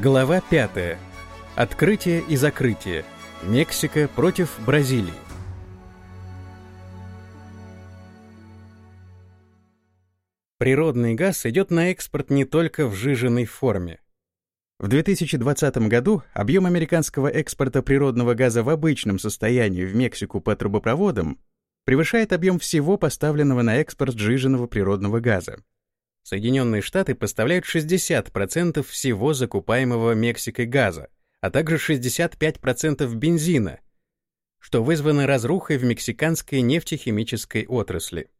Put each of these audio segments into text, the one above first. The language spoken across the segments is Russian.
Глава 5. Открытие и закрытие. Мексика против Бразилии. Природный газ идет на экспорт не только в жиженной форме. В 2020 году объем американского экспорта природного газа в обычном состоянии в Мексику по трубопроводам превышает объем всего поставленного на экспорт жиженного природного газа. Соединенные Штаты поставляют 60% всего закупаемого Мексикой газа, а также 65% бензина, что вызвано разрухой в мексиканской нефтехимической отрасли.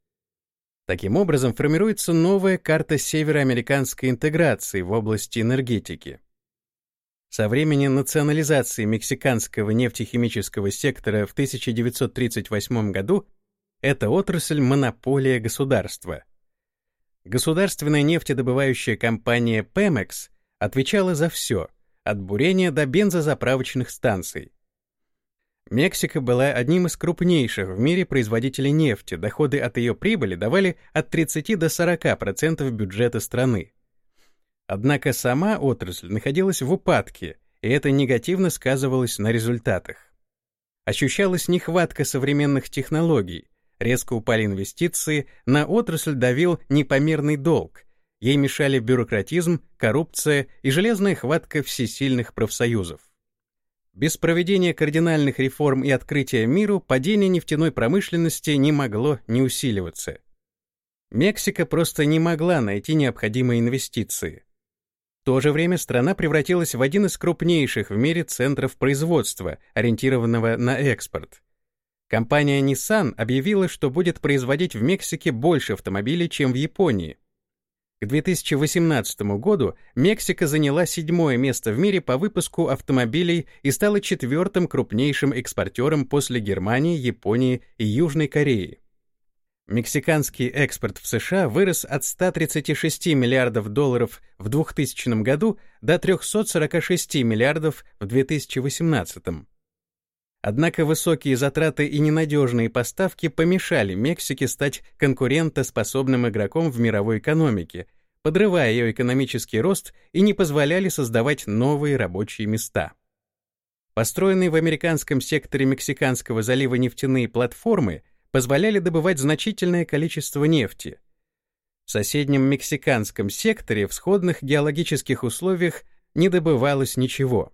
Таким образом, формируется новая карта североамериканской интеграции в области энергетики. Со времени национализации мексиканского нефтехимического сектора в 1938 году эта отрасль — монополия государства — Государственная нефтедобывающая компания Pemex отвечала за все, от бурения до бензозаправочных станций. Мексика была одним из крупнейших в мире производителей нефти, доходы от ее прибыли давали от 30 до 40% бюджета страны. Однако сама отрасль находилась в упадке, и это негативно сказывалось на результатах. Ощущалась нехватка современных технологий, Резко упали инвестиции, на отрасль давил непомерный долг. Ей мешали бюрократизм, коррупция и железная хватка всесильных профсоюзов. Без проведения кардинальных реформ и открытия миру падение нефтяной промышленности не могло не усиливаться. Мексика просто не могла найти необходимые инвестиции. В то же время страна превратилась в один из крупнейших в мире центров производства, ориентированного на экспорт. Компания Nissan объявила, что будет производить в Мексике больше автомобилей, чем в Японии. К 2018 году Мексика заняла седьмое место в мире по выпуску автомобилей и стала четвертым крупнейшим экспортером после Германии, Японии и Южной Кореи. Мексиканский экспорт в США вырос от 136 миллиардов долларов в 2000 году до 346 миллиардов в 2018. Однако высокие затраты и ненадежные поставки помешали Мексике стать конкурентоспособным игроком в мировой экономике, подрывая ее экономический рост и не позволяли создавать новые рабочие места. Построенные в американском секторе Мексиканского залива нефтяные платформы позволяли добывать значительное количество нефти. В соседнем мексиканском секторе в сходных геологических условиях не добывалось ничего.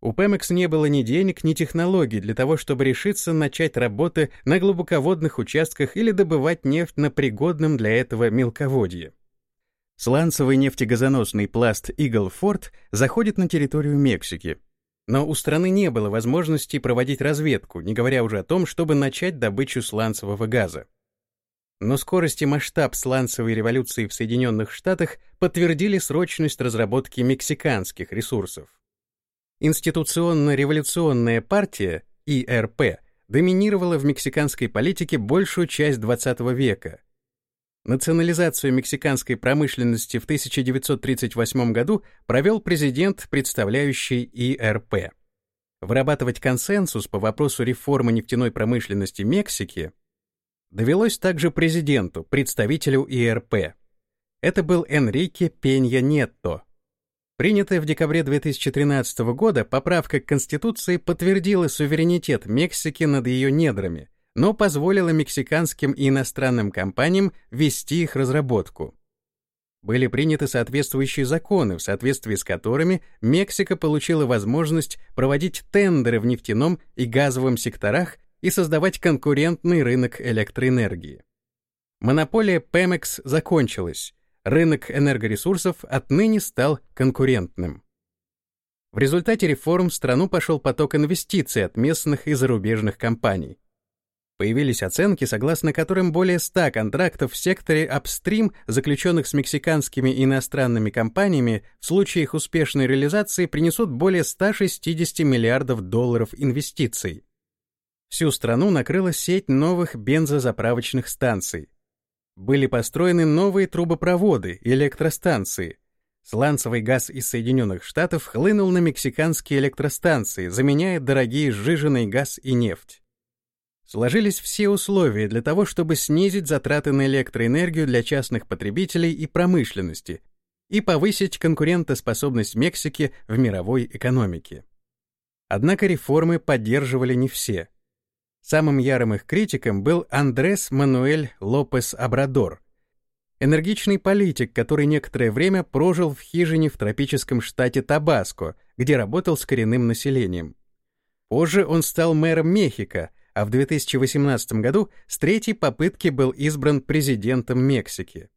У Pemex не было ни денег, ни технологий для того, чтобы решиться начать работы на глубоководных участках или добывать нефть на пригодном для этого мелководье. Сланцевый нефтегазоносный пласт Ford заходит на территорию Мексики. Но у страны не было возможности проводить разведку, не говоря уже о том, чтобы начать добычу сланцевого газа. Но скорость и масштаб сланцевой революции в Соединенных Штатах подтвердили срочность разработки мексиканских ресурсов. Институционно-революционная партия, ИРП, доминировала в мексиканской политике большую часть XX века. Национализацию мексиканской промышленности в 1938 году провел президент, представляющий ИРП. Вырабатывать консенсус по вопросу реформы нефтяной промышленности Мексики довелось также президенту, представителю ИРП. Это был Энрике Пенья Нетто, Принятая в декабре 2013 года поправка к Конституции подтвердила суверенитет Мексики над ее недрами, но позволила мексиканским и иностранным компаниям вести их разработку. Были приняты соответствующие законы, в соответствии с которыми Мексика получила возможность проводить тендеры в нефтяном и газовом секторах и создавать конкурентный рынок электроэнергии. Монополия Pemex закончилась, рынок энергоресурсов отныне стал конкурентным. В результате реформ в страну пошел поток инвестиций от местных и зарубежных компаний. Появились оценки, согласно которым более 100 контрактов в секторе апстрим, заключенных с мексиканскими и иностранными компаниями, в случае их успешной реализации принесут более 160 миллиардов долларов инвестиций. Всю страну накрыла сеть новых бензозаправочных станций были построены новые трубопроводы и электростанции. Сланцевый газ из Соединенных Штатов хлынул на мексиканские электростанции, заменяя дорогие сжиженный газ и нефть. Сложились все условия для того, чтобы снизить затраты на электроэнергию для частных потребителей и промышленности, и повысить конкурентоспособность Мексики в мировой экономике. Однако реформы поддерживали не все. Самым ярым их критиком был Андрес Мануэль Лопес Абрадор, энергичный политик, который некоторое время прожил в хижине в тропическом штате Табаско, где работал с коренным населением. Позже он стал мэром Мехико, а в 2018 году с третьей попытки был избран президентом Мексики.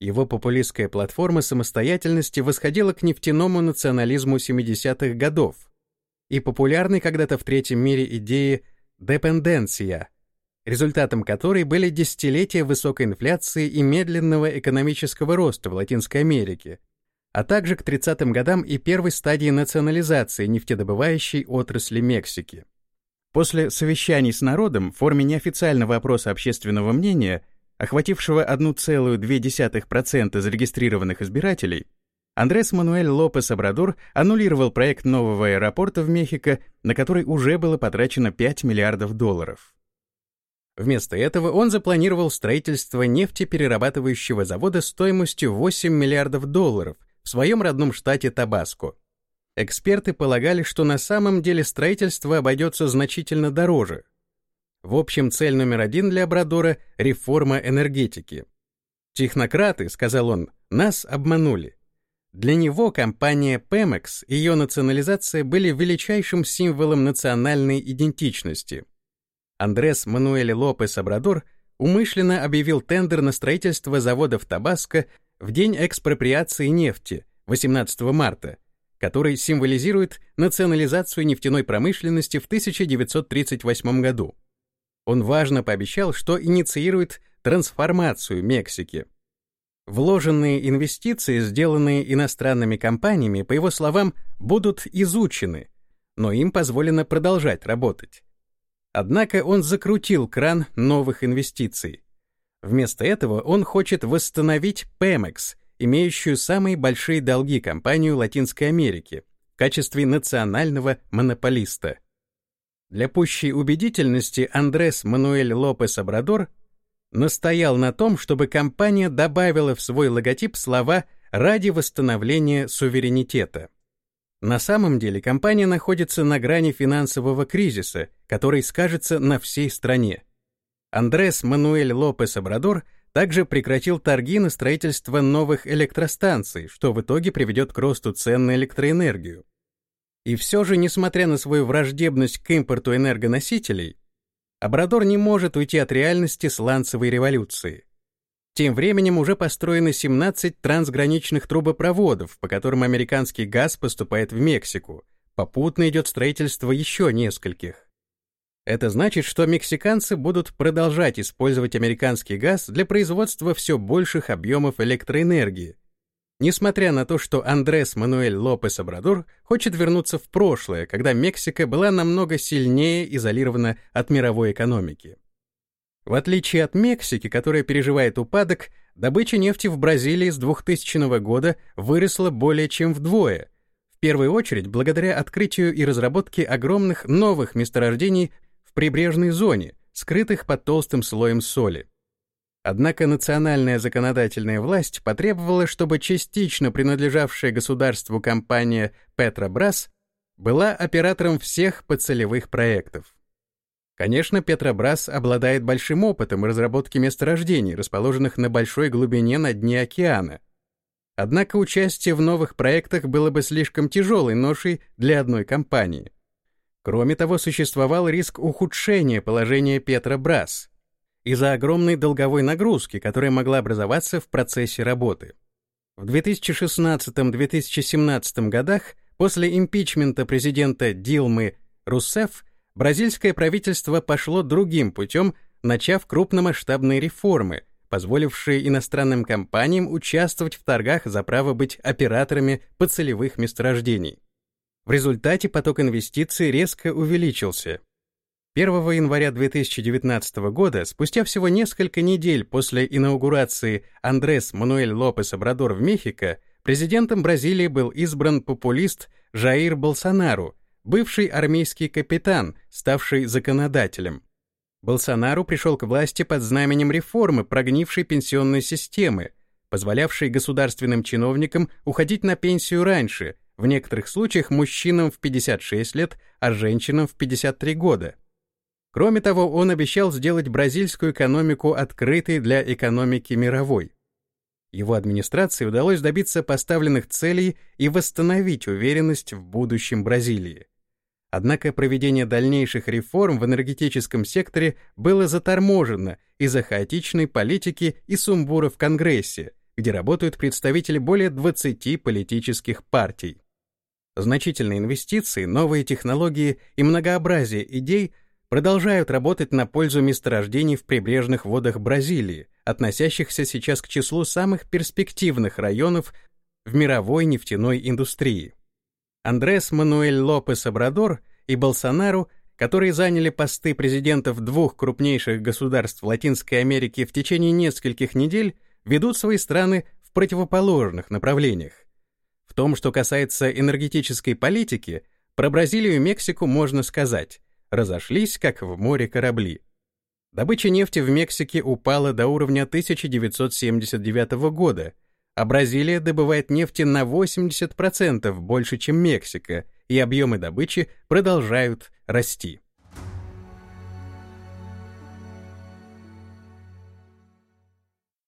Его популистская платформа самостоятельности восходила к нефтяному национализму 70-х годов и популярной когда-то в третьем мире идеи «депенденция», результатом которой были десятилетия высокой инфляции и медленного экономического роста в Латинской Америке, а также к 30-м годам и первой стадии национализации нефтедобывающей отрасли Мексики. После совещаний с народом в форме неофициального опроса общественного мнения, охватившего 1,2% зарегистрированных избирателей, Андрес Мануэль Лопес Абрадор аннулировал проект нового аэропорта в Мехико, на который уже было потрачено 5 миллиардов долларов. Вместо этого он запланировал строительство нефтеперерабатывающего завода стоимостью 8 миллиардов долларов в своем родном штате Табаско. Эксперты полагали, что на самом деле строительство обойдется значительно дороже. В общем, цель номер один для Абрадора — реформа энергетики. «Технократы», — сказал он, — «нас обманули». Для него компания Pemex и ее национализация были величайшим символом национальной идентичности. Андрес Мануэль Лопес Абрадор умышленно объявил тендер на строительство завода в Табаско в день экспроприации нефти, 18 марта, который символизирует национализацию нефтяной промышленности в 1938 году. Он важно пообещал, что инициирует трансформацию Мексики. Вложенные инвестиции, сделанные иностранными компаниями, по его словам, будут изучены, но им позволено продолжать работать. Однако он закрутил кран новых инвестиций. Вместо этого он хочет восстановить Pemex, имеющую самые большие долги компанию Латинской Америки, в качестве национального монополиста. Для пущей убедительности Андрес Мануэль Лопес Абрадор настоял на том, чтобы компания добавила в свой логотип слова «ради восстановления суверенитета». На самом деле компания находится на грани финансового кризиса, который скажется на всей стране. Андрес Мануэль Лопес Абрадор также прекратил торги на строительство новых электростанций, что в итоге приведет к росту цен на электроэнергию. И все же, несмотря на свою враждебность к импорту энергоносителей, Абрадор не может уйти от реальности сланцевой революции. Тем временем уже построены 17 трансграничных трубопроводов, по которым американский газ поступает в Мексику. Попутно идет строительство еще нескольких. Это значит, что мексиканцы будут продолжать использовать американский газ для производства все больших объемов электроэнергии. Несмотря на то, что Андрес Мануэль Лопес Обрадор хочет вернуться в прошлое, когда Мексика была намного сильнее изолирована от мировой экономики. В отличие от Мексики, которая переживает упадок, добыча нефти в Бразилии с 2000 года выросла более чем вдвое, в первую очередь благодаря открытию и разработке огромных новых месторождений в прибрежной зоне, скрытых под толстым слоем соли. Однако национальная законодательная власть потребовала, чтобы частично принадлежавшая государству компания Петробрас была оператором всех подцелевых проектов. Конечно, Петробрас обладает большим опытом разработки месторождений, расположенных на большой глубине на дне океана. Однако участие в новых проектах было бы слишком тяжелой ношей для одной компании. Кроме того, существовал риск ухудшения положения Петробрас из-за огромной долговой нагрузки, которая могла образоваться в процессе работы. В 2016-2017 годах после импичмента президента Дилмы Руссефф бразильское правительство пошло другим путем, начав крупномасштабные реформы, позволившие иностранным компаниям участвовать в торгах за право быть операторами поцелевых месторождений. В результате поток инвестиций резко увеличился. 1 января 2019 года, спустя всего несколько недель после инаугурации Андрес Мануэль Лопес Обрадор в Мехико, президентом Бразилии был избран популист Жаир Болсонару, бывший армейский капитан, ставший законодателем. Болсонару пришел к власти под знаменем реформы прогнившей пенсионной системы, позволявший государственным чиновникам уходить на пенсию раньше, в некоторых случаях мужчинам в 56 лет, а женщинам в 53 года. Кроме того, он обещал сделать бразильскую экономику открытой для экономики мировой. Его администрации удалось добиться поставленных целей и восстановить уверенность в будущем Бразилии. Однако проведение дальнейших реформ в энергетическом секторе было заторможено из-за хаотичной политики и сумбура в Конгрессе, где работают представители более 20 политических партий. Значительные инвестиции, новые технологии и многообразие идей продолжают работать на пользу месторождений в прибрежных водах Бразилии, относящихся сейчас к числу самых перспективных районов в мировой нефтяной индустрии. Андрес Мануэль Лопес Обрадор и Болсонару, которые заняли посты президентов двух крупнейших государств Латинской Америки в течение нескольких недель, ведут свои страны в противоположных направлениях. В том, что касается энергетической политики, про Бразилию и Мексику можно сказать, разошлись как в море корабли. Добыча нефти в Мексике упала до уровня 1979 года, а Бразилия добывает нефти на 80% больше, чем Мексика, и объемы добычи продолжают расти.